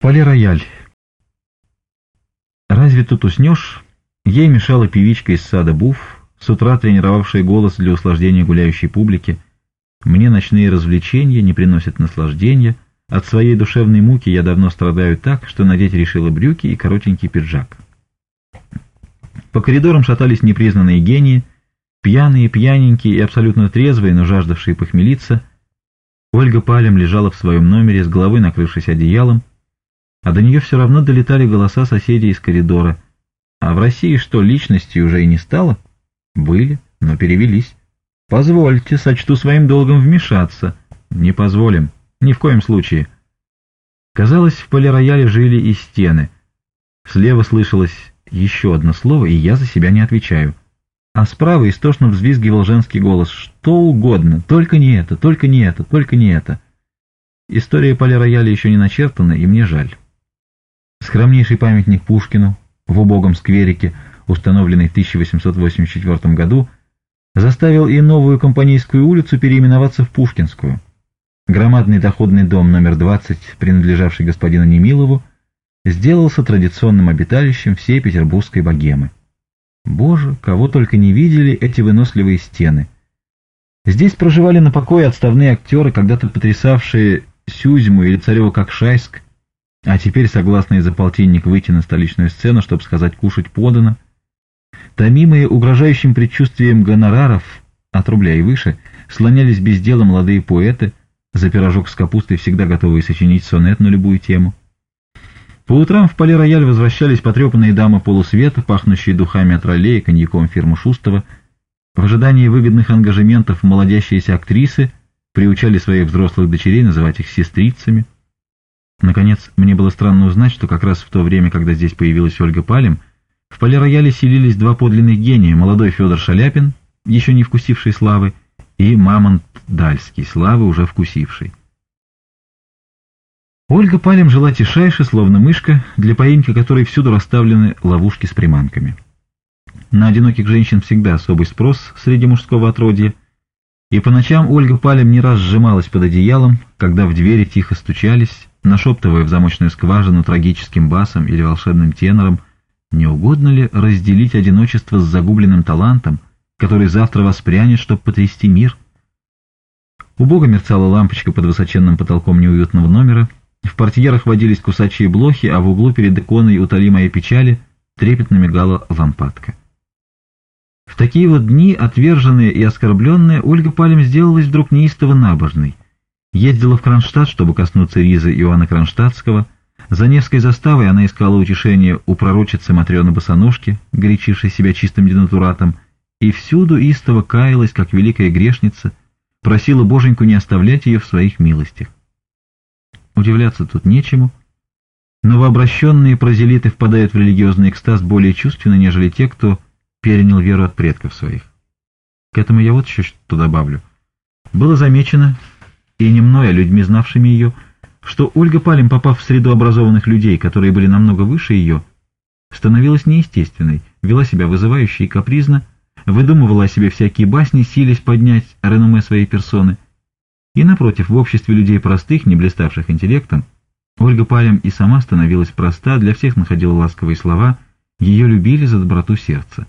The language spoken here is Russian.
Полирояль. Разве тут уснешь? Ей мешала певичка из сада Буф, с утра тренировавшая голос для услаждения гуляющей публики. Мне ночные развлечения не приносят наслаждения. От своей душевной муки я давно страдаю так, что надеть решила брюки и коротенький пиджак. По коридорам шатались непризнанные гении, пьяные, пьяненькие и абсолютно трезвые, но жаждавшие похмелиться. Ольга Палем лежала в своем номере, с головы накрывшись одеялом, а до нее все равно долетали голоса соседей из коридора. А в России что, личности уже и не стало? Были, но перевелись. Позвольте, сочту своим долгом вмешаться. Не позволим. Ни в коем случае. Казалось, в полирояле жили и стены. Слева слышалось еще одно слово, и я за себя не отвечаю. А справа истошно взвизгивал женский голос. Что угодно, только не это, только не это, только не это. История полирояля еще не начертана, и мне жаль. Скромнейший памятник Пушкину в убогом скверике, установленный в 1884 году, заставил и новую Компанейскую улицу переименоваться в Пушкинскую. Громадный доходный дом номер 20, принадлежавший господину Немилову, сделался традиционным обиталищем всей петербургской богемы. Боже, кого только не видели эти выносливые стены. Здесь проживали на покое отставные актеры, когда-то потрясавшие Сюзьму или Царева-Кокшайск, а теперь, согласно из ополтинник, выйти на столичную сцену, чтобы сказать «кушать подано». Томимые угрожающим предчувствием гонораров, от рубля и выше, слонялись без дела молодые поэты, за пирожок с капустой всегда готовые сочинить сонет на любую тему. По утрам в поле-рояль возвращались потрепанные дамы полусвета, пахнущие духами от ролей и коньяком фирмы Шустова. В ожидании выгодных ангажементов молодящиеся актрисы приучали своих взрослых дочерей называть их сестрицами – Наконец, мне было странно узнать, что как раз в то время, когда здесь появилась Ольга Палем, в полирояле селились два подлинных гения, молодой Федор Шаляпин, еще не вкусивший славы, и Мамонт Дальский, славы уже вкусивший. Ольга Палем жила тишайше, словно мышка, для поимки которой всюду расставлены ловушки с приманками. На одиноких женщин всегда особый спрос среди мужского отродья, и по ночам Ольга Палем не раз сжималась под одеялом, когда в двери тихо стучались, нашептывая в замочную скважину трагическим басом или волшебным тенором, не угодно ли разделить одиночество с загубленным талантом, который завтра воспрянет, чтобы потрясти мир? Убого мерцала лампочка под высоченным потолком неуютного номера, в портьерах водились кусачие блохи, а в углу перед иконой «Утоли моей печали» трепетно мигала лампадка. В такие вот дни, отверженная и оскорбленная, Ольга Палем сделалась вдруг неистово набожной. Ездила в Кронштадт, чтобы коснуться ризы Иоанна Кронштадтского. За Невской заставой она искала утешение у пророчицы Матрены Босоножки, горячившей себя чистым денатуратом, и всюду истово каялась, как великая грешница, просила Боженьку не оставлять ее в своих милостях. Удивляться тут нечему. Новообращенные прозелиты впадают в религиозный экстаз более чувственно, нежели те, кто перенял веру от предков своих. К этому я вот еще что добавлю. Было замечено, и не мной, а людьми, знавшими ее, что Ольга Палим, попав в среду образованных людей, которые были намного выше ее, становилась неестественной, вела себя вызывающе и капризно, выдумывала о себе всякие басни, сились поднять реноме своей персоны. И, напротив, в обществе людей простых, не блиставших интеллектом, Ольга Палем и сама становилась проста, для всех находила ласковые слова, ее любили за доброту сердца.